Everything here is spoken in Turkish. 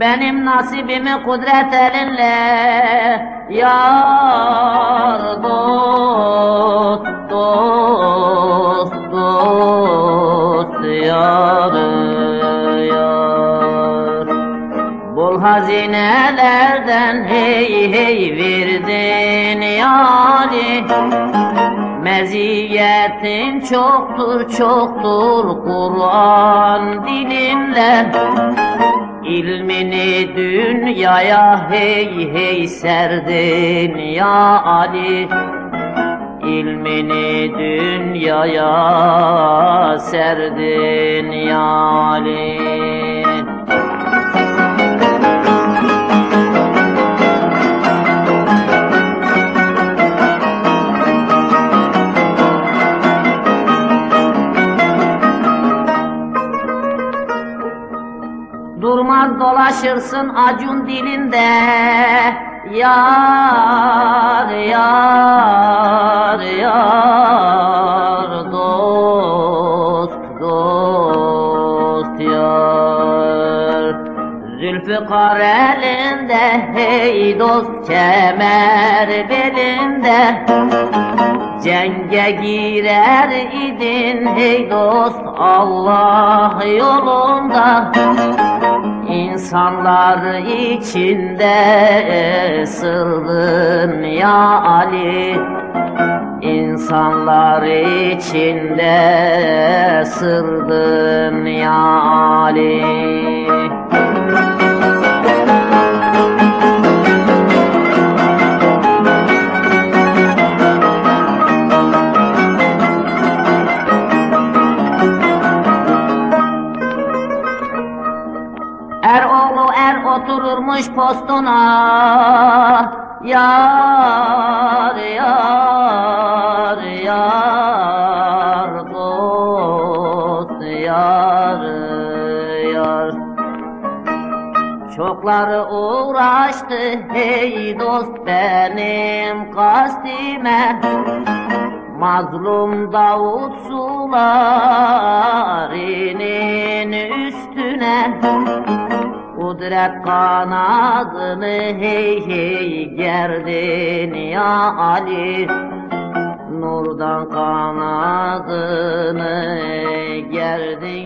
benim nasibimi kudret elinle Yar dost dost dost yar yar. Bol hazinelerden hey hey verdin yani. Meziyetin çoktur çoktur Kur'an dilinle İlmini dünyaya hey hey serdin ya Ali. İlmini dünyaya serdin ya Ali Durmaz dolaşırsın acun dilinde. Yar yar yar dost dost yar. Zülfikar elinde hey dost kemer belinde. Cenge girer idin hey dost Allah yolunda İnsanlar içinde sırdın ya Ali. İnsanlar içinde sırdın ya Ali oğlu er otururmuş postuna. Yar yar yar dost yar yar. Çokları uğraştı hey dost benim kastime. Mazlum Davut sularının üstüne Kudret kanadını hey hey gerdin ya Ali. Nurdan kanadını gerdi ya Ali